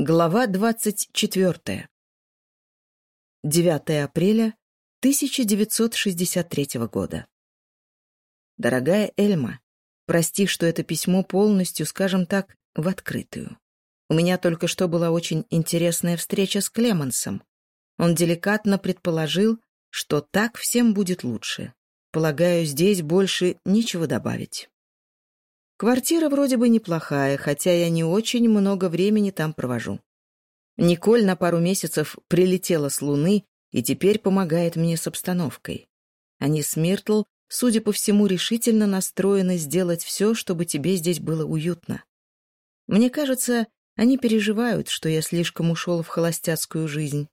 Глава 24. 9 апреля 1963 года. Дорогая Эльма, прости, что это письмо полностью, скажем так, в открытую. У меня только что была очень интересная встреча с Клемансом. Он деликатно предположил, что так всем будет лучше. Полагаю, здесь больше нечего добавить. Квартира вроде бы неплохая, хотя я не очень много времени там провожу. Николь на пару месяцев прилетела с Луны и теперь помогает мне с обстановкой. Они с Миртл, судя по всему, решительно настроены сделать все, чтобы тебе здесь было уютно. Мне кажется, они переживают, что я слишком ушел в холостяцкую жизнь.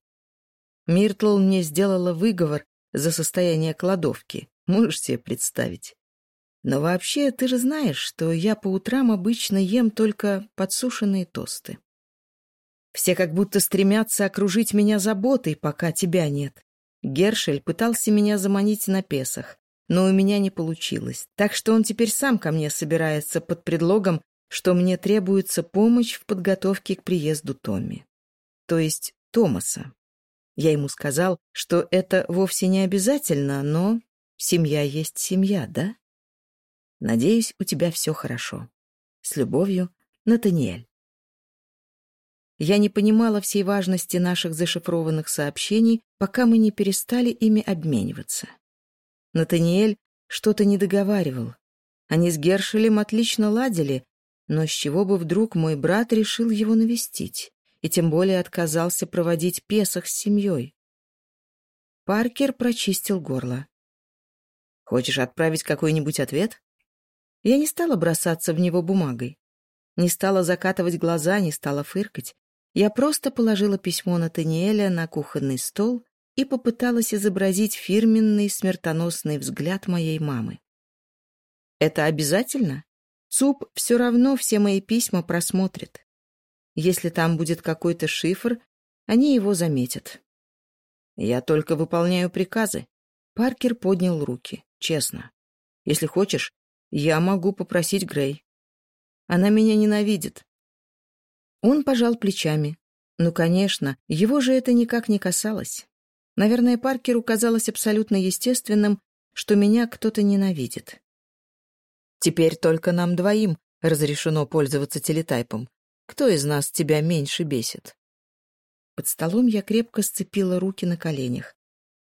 Миртл мне сделала выговор за состояние кладовки, можешь себе представить. Но вообще, ты же знаешь, что я по утрам обычно ем только подсушенные тосты. Все как будто стремятся окружить меня заботой, пока тебя нет. Гершель пытался меня заманить на Песах, но у меня не получилось, так что он теперь сам ко мне собирается под предлогом, что мне требуется помощь в подготовке к приезду Томми. То есть Томаса. Я ему сказал, что это вовсе не обязательно, но семья есть семья, да? Надеюсь, у тебя все хорошо. С любовью, Натаниэль. Я не понимала всей важности наших зашифрованных сообщений, пока мы не перестали ими обмениваться. Натаниэль что-то не договаривал. Они с Гершелем отлично ладили, но с чего бы вдруг мой брат решил его навестить и тем более отказался проводить Песах с семьей? Паркер прочистил горло. «Хочешь отправить какой-нибудь ответ?» Я не стала бросаться в него бумагой. Не стала закатывать глаза, не стала фыркать. Я просто положила письмо Натаниэля на кухонный стол и попыталась изобразить фирменный смертоносный взгляд моей мамы. «Это обязательно? ЦУП все равно все мои письма просмотрит. Если там будет какой-то шифр, они его заметят. Я только выполняю приказы». Паркер поднял руки, честно. «Если хочешь, я могу попросить Грей. Она меня ненавидит. Он пожал плечами. Ну, конечно, его же это никак не касалось. Наверное, Паркеру казалось абсолютно естественным, что меня кто-то ненавидит. Теперь только нам двоим разрешено пользоваться телетайпом. Кто из нас тебя меньше бесит? Под столом я крепко сцепила руки на коленях.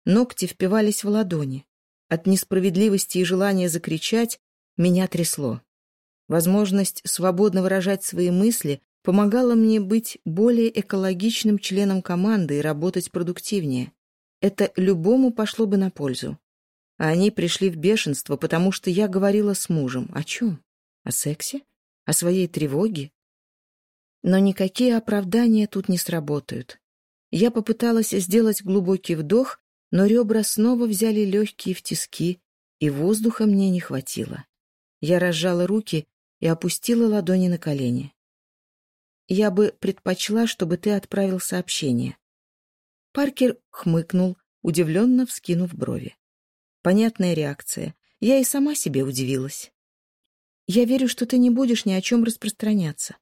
Ногти впивались в ладони. От несправедливости и желания закричать Меня трясло. Возможность свободно выражать свои мысли помогала мне быть более экологичным членом команды и работать продуктивнее. Это любому пошло бы на пользу. А они пришли в бешенство, потому что я говорила с мужем. О чем? О сексе? О своей тревоге? Но никакие оправдания тут не сработают. Я попыталась сделать глубокий вдох, но ребра снова взяли легкие в тиски, и воздуха мне не хватило. Я разжала руки и опустила ладони на колени. Я бы предпочла, чтобы ты отправил сообщение. Паркер хмыкнул, удивленно вскинув брови. Понятная реакция. Я и сама себе удивилась. Я верю, что ты не будешь ни о чем распространяться.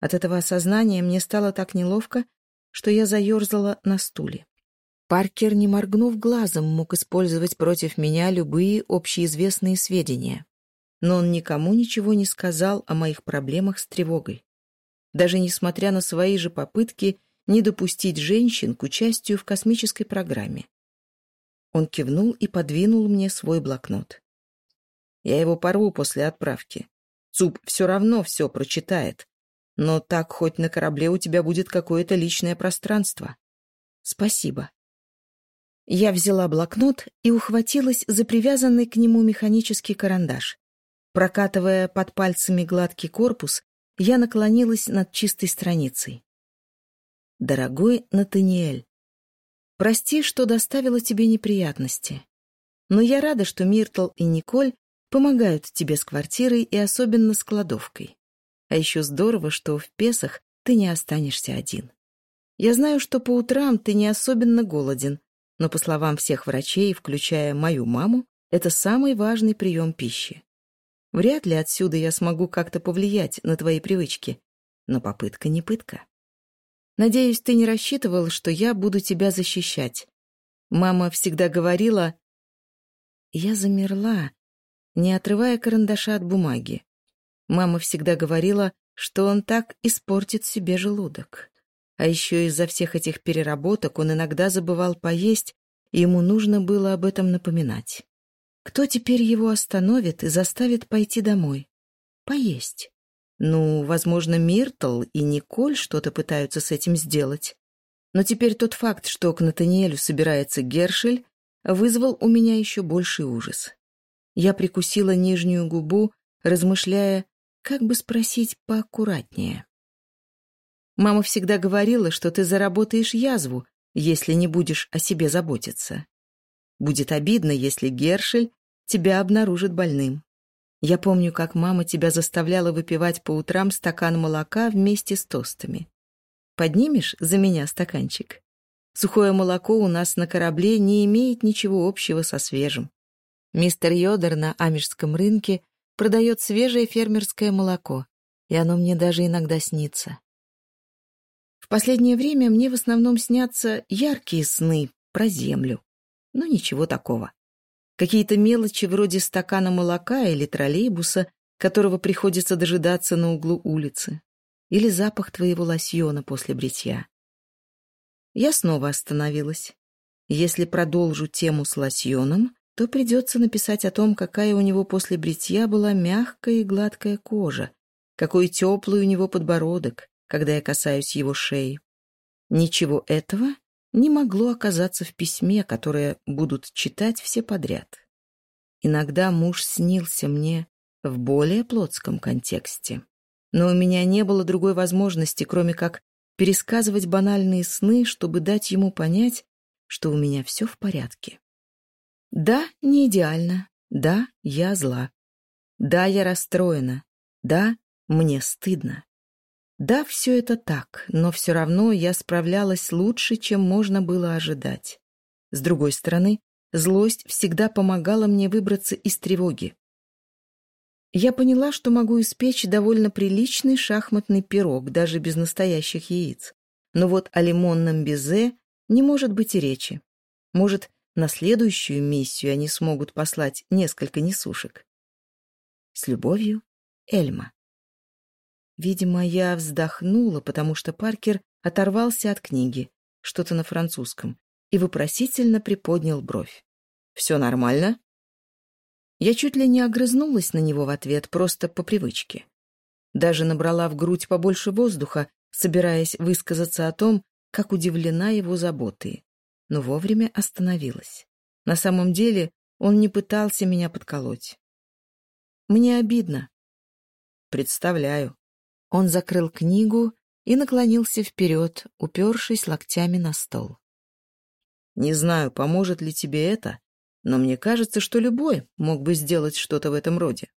От этого осознания мне стало так неловко, что я заерзала на стуле. Паркер, не моргнув глазом, мог использовать против меня любые общеизвестные сведения. но он никому ничего не сказал о моих проблемах с тревогой. Даже несмотря на свои же попытки не допустить женщин к участию в космической программе. Он кивнул и подвинул мне свой блокнот. Я его порву после отправки. Цуп все равно все прочитает. Но так хоть на корабле у тебя будет какое-то личное пространство. Спасибо. Я взяла блокнот и ухватилась за прокатывая под пальцами гладкий корпус, я наклонилась над чистой страницей. «Дорогой Натаниэль, прости, что доставила тебе неприятности, но я рада, что Миртл и Николь помогают тебе с квартирой и особенно с кладовкой. А еще здорово, что в Песах ты не останешься один. Я знаю, что по утрам ты не особенно голоден, но, по словам всех врачей, включая мою маму, это самый важный прием пищи. Вряд ли отсюда я смогу как-то повлиять на твои привычки. Но попытка не пытка. Надеюсь, ты не рассчитывал, что я буду тебя защищать. Мама всегда говорила... Я замерла, не отрывая карандаша от бумаги. Мама всегда говорила, что он так испортит себе желудок. А еще из-за всех этих переработок он иногда забывал поесть, и ему нужно было об этом напоминать. Кто теперь его остановит и заставит пойти домой? Поесть. Ну, возможно, Миртл и Николь что-то пытаются с этим сделать. Но теперь тот факт, что к Натаниэлю собирается Гершель, вызвал у меня еще больший ужас. Я прикусила нижнюю губу, размышляя, как бы спросить поаккуратнее. Мама всегда говорила, что ты заработаешь язву, если не будешь о себе заботиться. Будет обидно, если Гершель тебя обнаружит больным. Я помню, как мама тебя заставляла выпивать по утрам стакан молока вместе с тостами. Поднимешь за меня стаканчик? Сухое молоко у нас на корабле не имеет ничего общего со свежим. Мистер Йодер на Амежском рынке продает свежее фермерское молоко, и оно мне даже иногда снится. В последнее время мне в основном снятся яркие сны про землю но ничего такого. Какие-то мелочи вроде стакана молока или троллейбуса, которого приходится дожидаться на углу улицы, или запах твоего лосьона после бритья. Я снова остановилась. Если продолжу тему с лосьоном, то придется написать о том, какая у него после бритья была мягкая и гладкая кожа, какой теплый у него подбородок, когда я касаюсь его шеи. Ничего этого не могло оказаться в письме, которое будут читать все подряд. Иногда муж снился мне в более плотском контексте. Но у меня не было другой возможности, кроме как пересказывать банальные сны, чтобы дать ему понять, что у меня все в порядке. Да, не идеально. Да, я зла. Да, я расстроена. Да, мне стыдно. Да, все это так, но все равно я справлялась лучше, чем можно было ожидать. С другой стороны, злость всегда помогала мне выбраться из тревоги. Я поняла, что могу испечь довольно приличный шахматный пирог, даже без настоящих яиц. Но вот о лимонном безе не может быть и речи. Может, на следующую миссию они смогут послать несколько несушек. С любовью, Эльма. Видимо, я вздохнула, потому что Паркер оторвался от книги, что-то на французском, и вопросительно приподнял бровь. «Все нормально?» Я чуть ли не огрызнулась на него в ответ, просто по привычке. Даже набрала в грудь побольше воздуха, собираясь высказаться о том, как удивлена его заботой, но вовремя остановилась. На самом деле он не пытался меня подколоть. Мне обидно. Представляю. Он закрыл книгу и наклонился вперед, упершись локтями на стол. «Не знаю, поможет ли тебе это, но мне кажется, что любой мог бы сделать что-то в этом роде».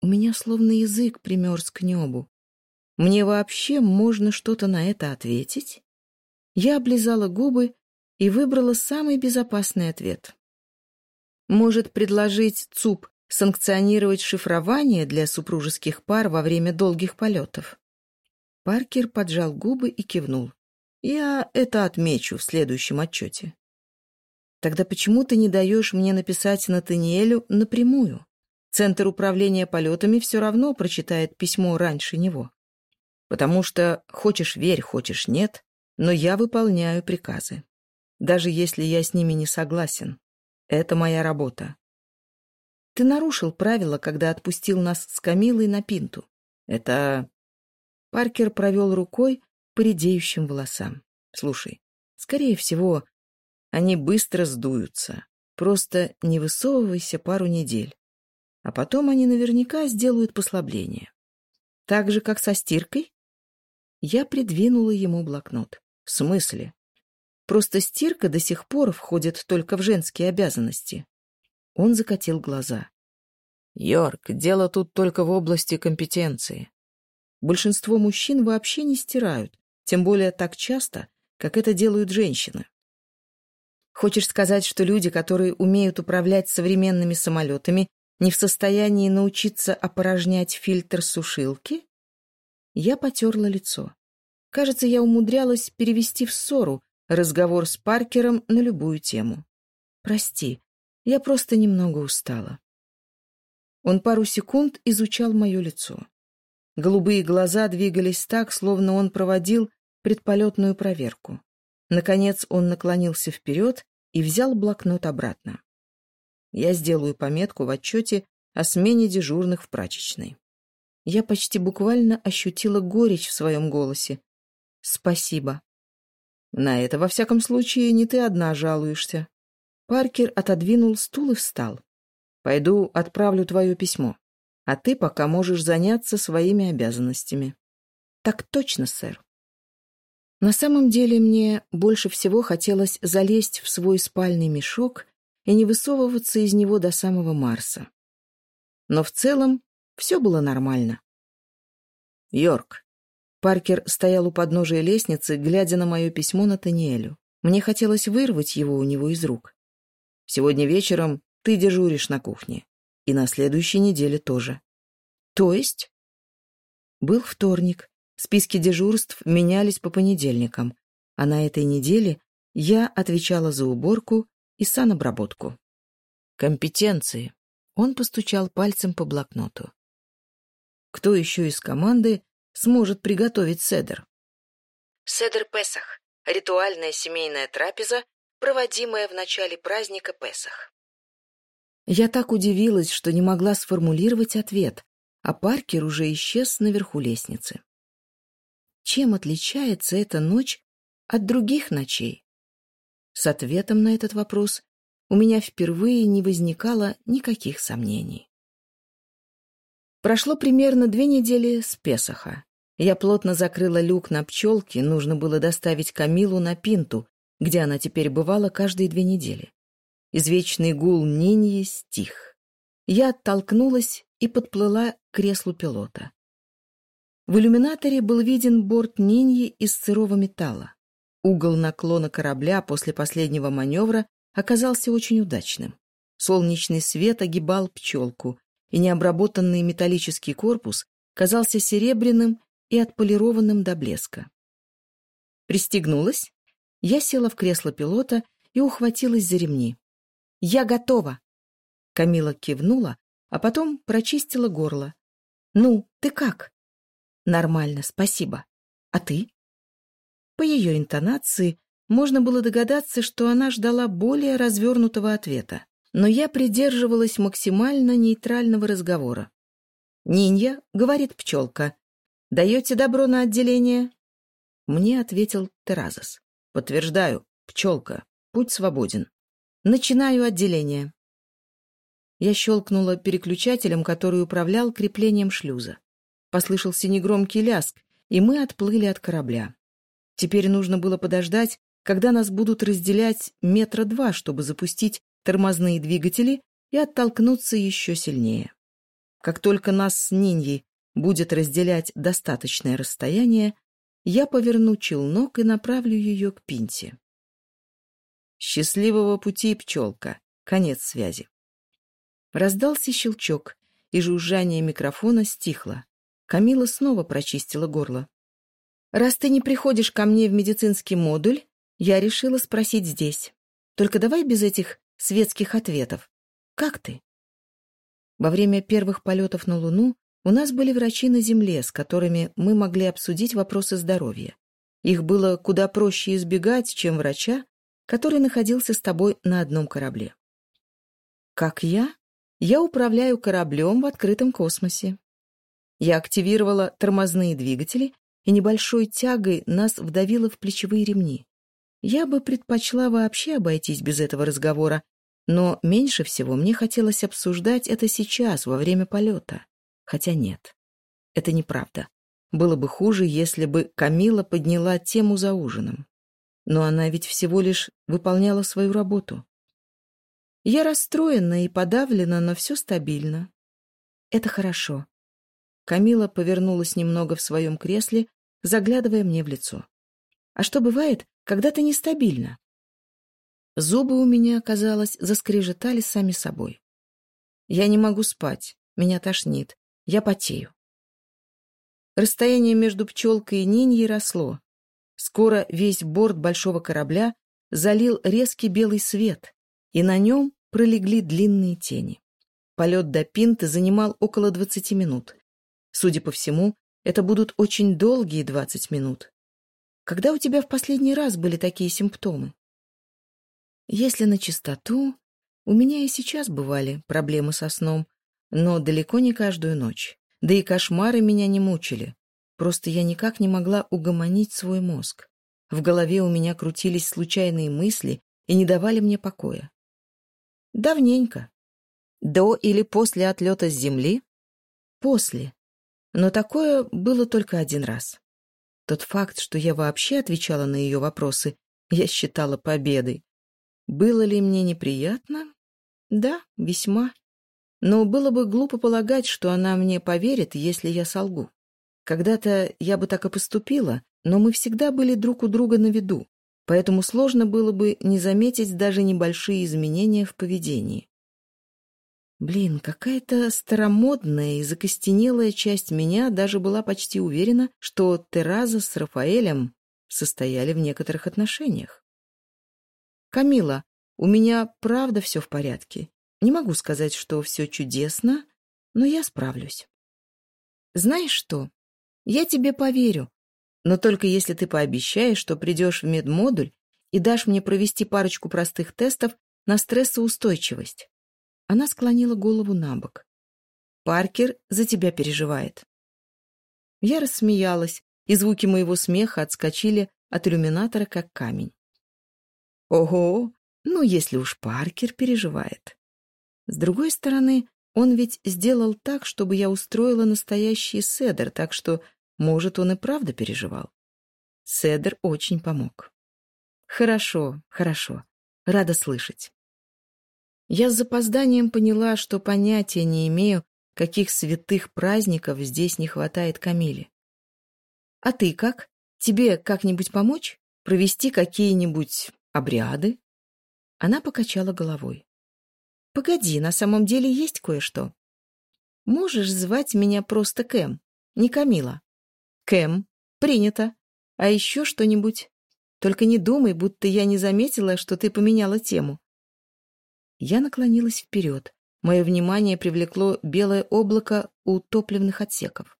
У меня словно язык примерз к небу. Мне вообще можно что-то на это ответить? Я облизала губы и выбрала самый безопасный ответ. Может, предложить ЦУП санкционировать шифрование для супружеских пар во время долгих полетов. Паркер поджал губы и кивнул. Я это отмечу в следующем отчете. Тогда почему ты не даешь мне написать Натаниэлю напрямую? Центр управления полетами все равно прочитает письмо раньше него. Потому что, хочешь верь, хочешь нет, но я выполняю приказы. Даже если я с ними не согласен. Это моя работа. Ты нарушил правила, когда отпустил нас с Камилой на пинту. Это... Паркер провел рукой по редеющим волосам. Слушай, скорее всего, они быстро сдуются. Просто не высовывайся пару недель. А потом они наверняка сделают послабление. Так же, как со стиркой? Я придвинула ему блокнот. В смысле? Просто стирка до сих пор входит только в женские обязанности. Он закатил глаза. «Йорк, дело тут только в области компетенции. Большинство мужчин вообще не стирают, тем более так часто, как это делают женщины. Хочешь сказать, что люди, которые умеют управлять современными самолетами, не в состоянии научиться опорожнять фильтр сушилки? Я потерла лицо. Кажется, я умудрялась перевести в ссору разговор с Паркером на любую тему. Прости, я просто немного устала». Он пару секунд изучал мое лицо. Голубые глаза двигались так, словно он проводил предполетную проверку. Наконец он наклонился вперед и взял блокнот обратно. Я сделаю пометку в отчете о смене дежурных в прачечной. Я почти буквально ощутила горечь в своем голосе, «Спасибо». «На это, во всяком случае, не ты одна жалуешься». Паркер отодвинул стул и встал. «Пойду отправлю твое письмо, а ты пока можешь заняться своими обязанностями». «Так точно, сэр». На самом деле мне больше всего хотелось залезть в свой спальный мешок и не высовываться из него до самого Марса. Но в целом все было нормально. «Йорк». Паркер стоял у подножия лестницы, глядя на мое письмо на Таниэлю. Мне хотелось вырвать его у него из рук. Сегодня вечером ты дежуришь на кухне. И на следующей неделе тоже. То есть? Был вторник. Списки дежурств менялись по понедельникам. А на этой неделе я отвечала за уборку и санобработку. Компетенции. Он постучал пальцем по блокноту. Кто еще из команды сможет приготовить седер? Седер Песах. Ритуальная семейная трапеза, проводимое в начале праздника Песах. Я так удивилась, что не могла сформулировать ответ, а Паркер уже исчез наверху лестницы. Чем отличается эта ночь от других ночей? С ответом на этот вопрос у меня впервые не возникало никаких сомнений. Прошло примерно две недели с Песоха. Я плотно закрыла люк на пчелке, нужно было доставить Камилу на пинту, где она теперь бывала каждые две недели. Извечный гул Ниньи стих. Я оттолкнулась и подплыла к креслу пилота. В иллюминаторе был виден борт Ниньи из сырого металла. Угол наклона корабля после последнего маневра оказался очень удачным. Солнечный свет огибал пчелку, и необработанный металлический корпус казался серебряным и отполированным до блеска. Пристегнулась, я села в кресло пилота и ухватилась за ремни. «Я готова!» Камила кивнула, а потом прочистила горло. «Ну, ты как?» «Нормально, спасибо. А ты?» По ее интонации можно было догадаться, что она ждала более развернутого ответа, но я придерживалась максимально нейтрального разговора. «Нинья», — говорит пчелка, Даете добро на отделение?» Мне ответил Теразос. Подтверждаю. Пчелка. Путь свободен. Начинаю отделение. Я щелкнула переключателем, который управлял креплением шлюза. Послышался негромкий ляск, и мы отплыли от корабля. Теперь нужно было подождать, когда нас будут разделять метра два, чтобы запустить тормозные двигатели и оттолкнуться еще сильнее. Как только нас с Ниньей будет разделять достаточное расстояние, я поверну челнок и направлю ее к Пинте. Счастливого пути, пчелка. Конец связи. Раздался щелчок, и жужжание микрофона стихло. Камила снова прочистила горло. «Раз ты не приходишь ко мне в медицинский модуль, я решила спросить здесь. Только давай без этих светских ответов. Как ты?» Во время первых полетов на Луну у нас были врачи на земле, с которыми мы могли обсудить вопросы здоровья. Их было куда проще избегать, чем врача, который находился с тобой на одном корабле. Как я? Я управляю кораблем в открытом космосе. Я активировала тормозные двигатели, и небольшой тягой нас вдавило в плечевые ремни. Я бы предпочла вообще обойтись без этого разговора, но меньше всего мне хотелось обсуждать это сейчас, во время полета. Хотя нет, это неправда. Было бы хуже, если бы Камила подняла тему за ужином. Но она ведь всего лишь выполняла свою работу. Я расстроена и подавлена, но все стабильно. Это хорошо. Камила повернулась немного в своем кресле, заглядывая мне в лицо. А что бывает, когда ты нестабильна? Зубы у меня, казалось, заскрежетали сами собой. Я не могу спать, меня тошнит, я потею. Расстояние между пчелкой и Ниньей росло. Скоро весь борт большого корабля залил резкий белый свет, и на нем пролегли длинные тени. Полет до Пинты занимал около 20 минут. Судя по всему, это будут очень долгие 20 минут. Когда у тебя в последний раз были такие симптомы? Если на чистоту, у меня и сейчас бывали проблемы со сном, но далеко не каждую ночь. Да и кошмары меня не мучили. Просто я никак не могла угомонить свой мозг. В голове у меня крутились случайные мысли и не давали мне покоя. Давненько. До или после отлета с Земли? После. Но такое было только один раз. Тот факт, что я вообще отвечала на ее вопросы, я считала победой. Было ли мне неприятно? Да, весьма. Но было бы глупо полагать, что она мне поверит, если я солгу. Когда-то я бы так и поступила, но мы всегда были друг у друга на виду, поэтому сложно было бы не заметить даже небольшие изменения в поведении. Блин, какая-то старомодная и закостенелая часть меня даже была почти уверена, что Тераза с Рафаэлем состояли в некоторых отношениях. «Камила, у меня правда все в порядке. Не могу сказать, что все чудесно, но я справлюсь. Знаешь что? Я тебе поверю, но только если ты пообещаешь, что придешь в медмодуль и дашь мне провести парочку простых тестов на стрессоустойчивость. Она склонила голову на бок. Паркер за тебя переживает. Я рассмеялась, и звуки моего смеха отскочили от иллюминатора, как камень. Ого, ну если уж Паркер переживает. С другой стороны, он ведь сделал так, чтобы я устроила настоящий седер, так что может, он и правда переживал. Седер очень помог. Хорошо, хорошо. Рада слышать. Я с запозданием поняла, что понятия не имею, каких святых праздников здесь не хватает Камиле. А ты как? Тебе как-нибудь помочь? Провести какие-нибудь обряды? Она покачала головой. Погоди, на самом деле есть кое-что. Можешь звать меня просто Кэм, не Камила. Кэм. Принято. А еще что-нибудь? Только не думай, будто я не заметила, что ты поменяла тему. Я наклонилась вперед. Мое внимание привлекло белое облако у топливных отсеков.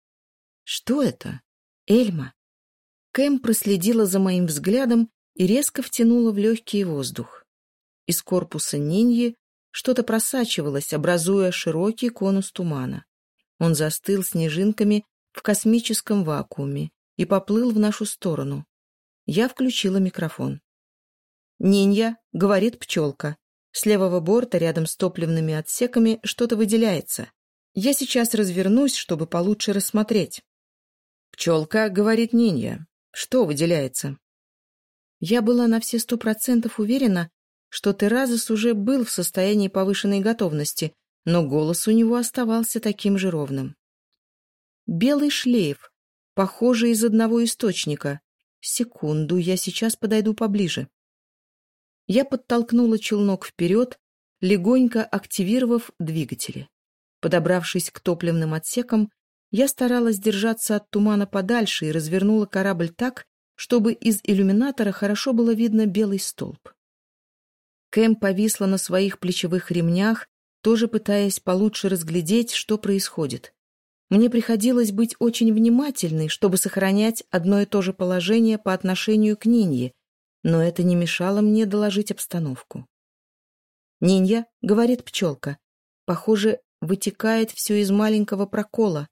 Что это? Эльма. Кэм проследила за моим взглядом и резко втянула в легкий воздух. Из корпуса Ниньи Что-то просачивалось, образуя широкий конус тумана. Он застыл снежинками в космическом вакууме и поплыл в нашу сторону. Я включила микрофон. «Нинья», — говорит пчелка. С левого борта, рядом с топливными отсеками, что-то выделяется. Я сейчас развернусь, чтобы получше рассмотреть. «Пчелка», — говорит Нинья. «Что выделяется?» Я была на все сто процентов уверена, что Теразис уже был в состоянии повышенной готовности, но голос у него оставался таким же ровным. Белый шлейф, похожий из одного источника. Секунду, я сейчас подойду поближе. Я подтолкнула челнок вперед, легонько активировав двигатели. Подобравшись к топливным отсекам, я старалась держаться от тумана подальше и развернула корабль так, чтобы из иллюминатора хорошо было видно белый столб. Кэм повисла на своих плечевых ремнях, тоже пытаясь получше разглядеть, что происходит. Мне приходилось быть очень внимательной, чтобы сохранять одно и то же положение по отношению к Нинье, но это не мешало мне доложить обстановку. «Нинья», — говорит пчелка, — «похоже, вытекает все из маленького прокола,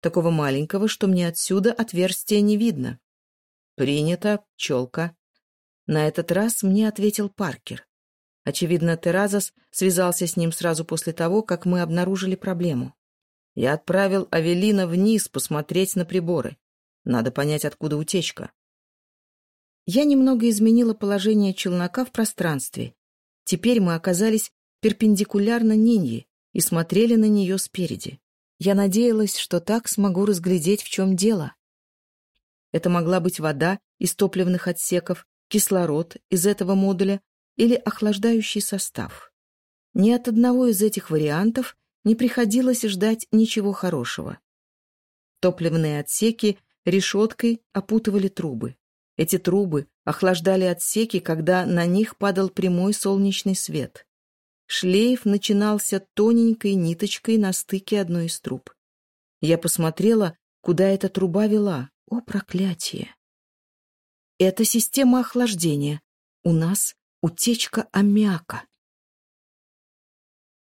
такого маленького, что мне отсюда отверстия не видно». «Принято, пчелка». На этот раз мне ответил Паркер. Очевидно, Теразас связался с ним сразу после того, как мы обнаружили проблему. Я отправил Авелина вниз посмотреть на приборы. Надо понять, откуда утечка. Я немного изменила положение челнока в пространстве. Теперь мы оказались перпендикулярно Нинье и смотрели на нее спереди. Я надеялась, что так смогу разглядеть, в чем дело. Это могла быть вода из топливных отсеков, кислород из этого модуля или охлаждающий состав. Ни от одного из этих вариантов не приходилось ждать ничего хорошего. Топливные отсеки решеткой опутывали трубы. Эти трубы охлаждали отсеки, когда на них падал прямой солнечный свет. Шлейф начинался тоненькой ниточкой на стыке одной из труб. Я посмотрела, куда эта труба вела. О, проклятие! Это система охлаждения. У нас утечка аммиака.